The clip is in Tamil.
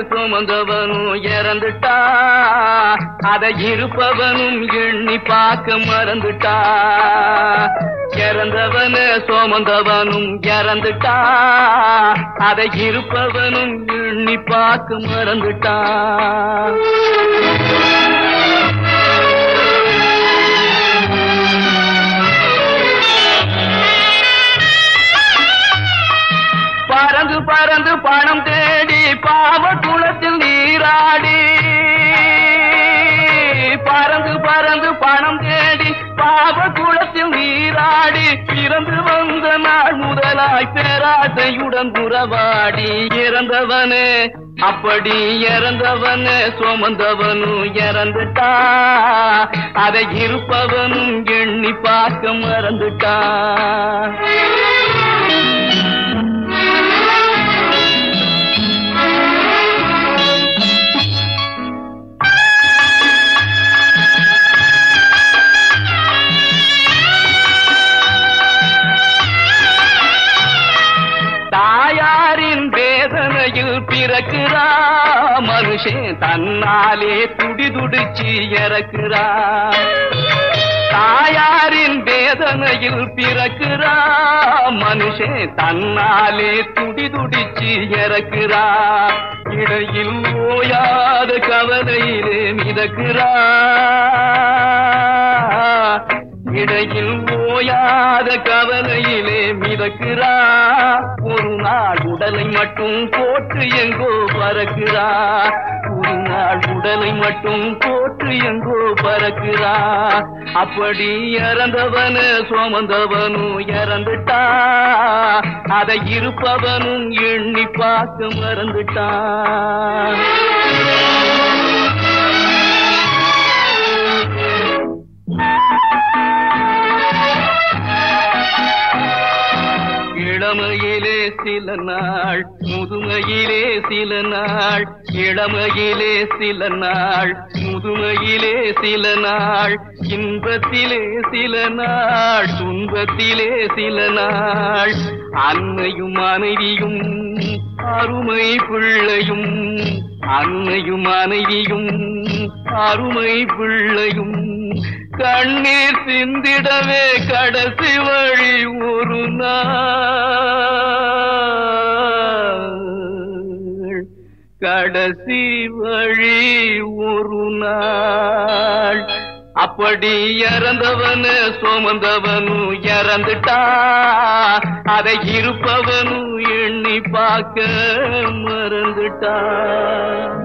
சுமந்தவனும் இறந்துட்டா. அதை இருப்பவனும் எண்ணி பார்க்க மறந்துட்டா. இறந்தவன சுமந்தவனும் இறந்துட்டா. அதை இருப்பவனும் எண்ணி பார்க்க மறந்துட்டா. பறந்து பறந்து பணம் தேடி பாவ குளத்தில் நீராடி பறந்து பறந்து பணம் தேடி பாவ குளத்தில் நீராடி பிறந்து வந்த நாள் முதலாய் பேராசையுடன் உறவாடி இறந்தவனே அப்படி இறந்தவனு சுமந்தவனும் இறந்துட்டா அதை இருப்பவனும் எண்ணி பார்க்க மறந்துட்டான் பிறக்குறா மனுஷன் தன்னாலே துடிதுடிச்சு இறக்குறா. தாயாரின் வேதனையில் பிறக்குறா மனுஷன் தன்னாலே துடிதுடிச்சு இறக்குறா. இடையில் ஓயாத கவலையிலே மிதக்குறா. இடையில் ஓயாத கவலையிலே மிதக்கிறா. ஒரு நாள் உடலை மட்டும் போட்டு எங்கோ பறக்கிறா. ஒரு நாள் உடலை மட்டும் போட்டு எங்கோ பறக்கிறா. அப்படி இறந்தவனு சுமந்தவனும் இறந்துட்டா. அதை இருப்பவனும் எண்ணி பார்க்க மறந்துட்டான் இளமையிலே சில நாள் முதுமையிலே சில நாள் இளமையிலே சில நாள் முதுமையிலே சில நாள் இன்பத்திலே சில நாள் துன்பத்திலே சில நாள். அன்னையும் மனைவியும் அருமை பிள்ளையும் அன்னையும் மனைவியும் அருமை பிள்ளையும். கண்ணீர் சிந்திடவே கடைசி வழி ஒரு நாள். கடைசி வழி ஒரு நாள். அப்படி இறந்தவனு சுமந்தவனும் இறந்துட்டா. அதை இருப்பவனும் எண்ணி பார்க்க மறந்துட்டா.